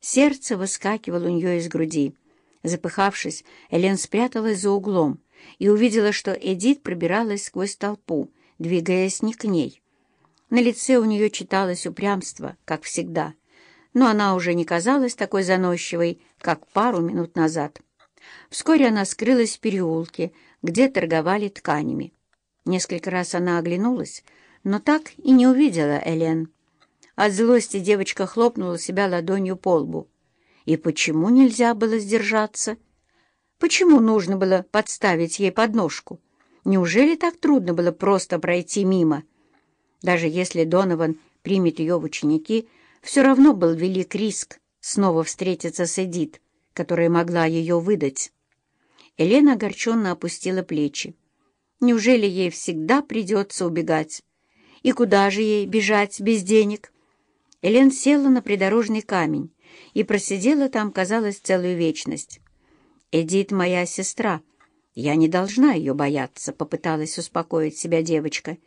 Сердце выскакивало у нее из груди. Запыхавшись, Элен спряталась за углом и увидела, что Эдит пробиралась сквозь толпу, двигаясь не к ней. На лице у нее читалось упрямство, как всегда, но она уже не казалась такой заносчивой, как пару минут назад. Вскоре она скрылась в переулке, где торговали тканями. Несколько раз она оглянулась, но так и не увидела Элен. От злости девочка хлопнула себя ладонью по лбу. И почему нельзя было сдержаться? Почему нужно было подставить ей подножку? Неужели так трудно было просто пройти мимо? Даже если Донован примет ее в ученики, все равно был велик риск снова встретиться с Эдит, которая могла ее выдать. Елена огорченно опустила плечи. Неужели ей всегда придется убегать? И куда же ей бежать без денег? Элен села на придорожный камень и просидела там, казалось, целую вечность. «Эдит моя сестра. Я не должна ее бояться», — попыталась успокоить себя девочка,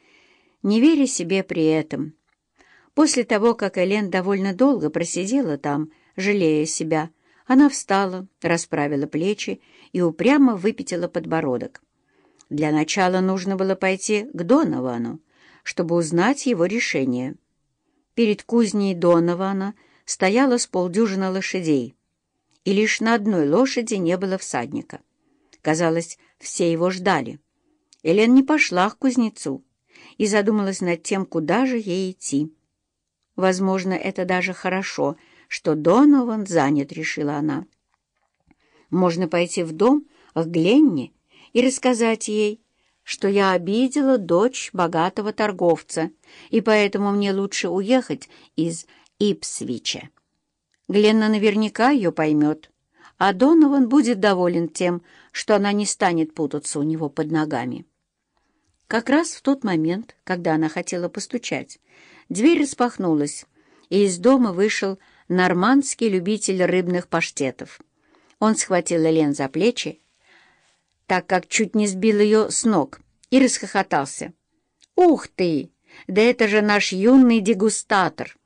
не веря себе при этом. После того, как Элен довольно долго просидела там, жалея себя, она встала, расправила плечи и упрямо выпятила подбородок. Для начала нужно было пойти к Доновану, чтобы узнать его решение. Перед кузней Донована стояло с полдюжина лошадей, и лишь на одной лошади не было всадника. Казалось, все его ждали. Элен не пошла к кузнецу и задумалась над тем, куда же ей идти. Возможно, это даже хорошо, что Донован занят, решила она. Можно пойти в дом к Гленне и рассказать ей, что я обидела дочь богатого торговца, и поэтому мне лучше уехать из Ипсвича. Гленна наверняка ее поймет, а Донован будет доволен тем, что она не станет путаться у него под ногами. Как раз в тот момент, когда она хотела постучать, дверь распахнулась, и из дома вышел нормандский любитель рыбных паштетов. Он схватил Элен за плечи так как чуть не сбил ее с ног, и расхохотался. «Ух ты! Да это же наш юный дегустатор!»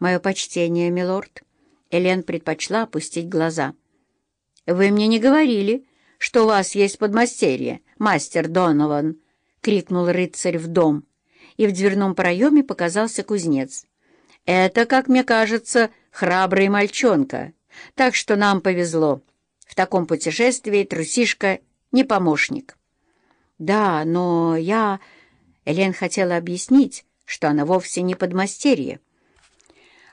«Мое почтение, милорд!» Элен предпочла опустить глаза. «Вы мне не говорили, что у вас есть подмастерье, мастер Донован!» — крикнул рыцарь в дом, и в дверном проеме показался кузнец. «Это, как мне кажется, храбрый мальчонка, так что нам повезло. В таком путешествии трусишка — не помощник. Да, но я... Элен хотела объяснить, что она вовсе не подмастерье.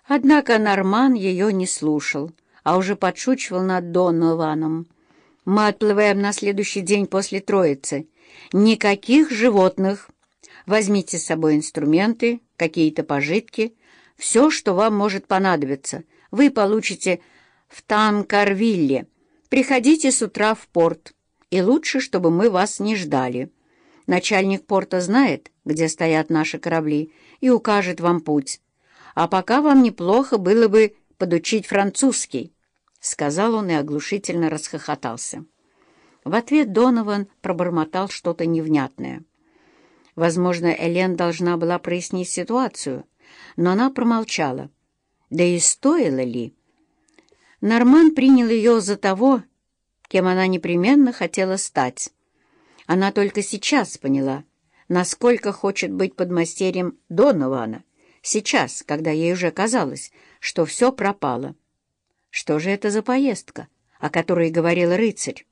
Однако Норман ее не слушал, а уже подшучивал над Донованом. «Мы отплываем на следующий день после Троицы. Никаких животных. Возьмите с собой инструменты, какие-то пожитки, все, что вам может понадобиться. Вы получите в Танкарвилле. Приходите с утра в порт» и лучше, чтобы мы вас не ждали. Начальник порта знает, где стоят наши корабли, и укажет вам путь. А пока вам неплохо было бы подучить французский», — сказал он и оглушительно расхохотался. В ответ Донован пробормотал что-то невнятное. Возможно, Элен должна была прояснить ситуацию, но она промолчала. Да и стоило ли? Норман принял ее за того, кем она непременно хотела стать. Она только сейчас поняла, насколько хочет быть подмастерьем Донована, сейчас, когда ей уже казалось, что все пропало. Что же это за поездка, о которой говорил рыцарь?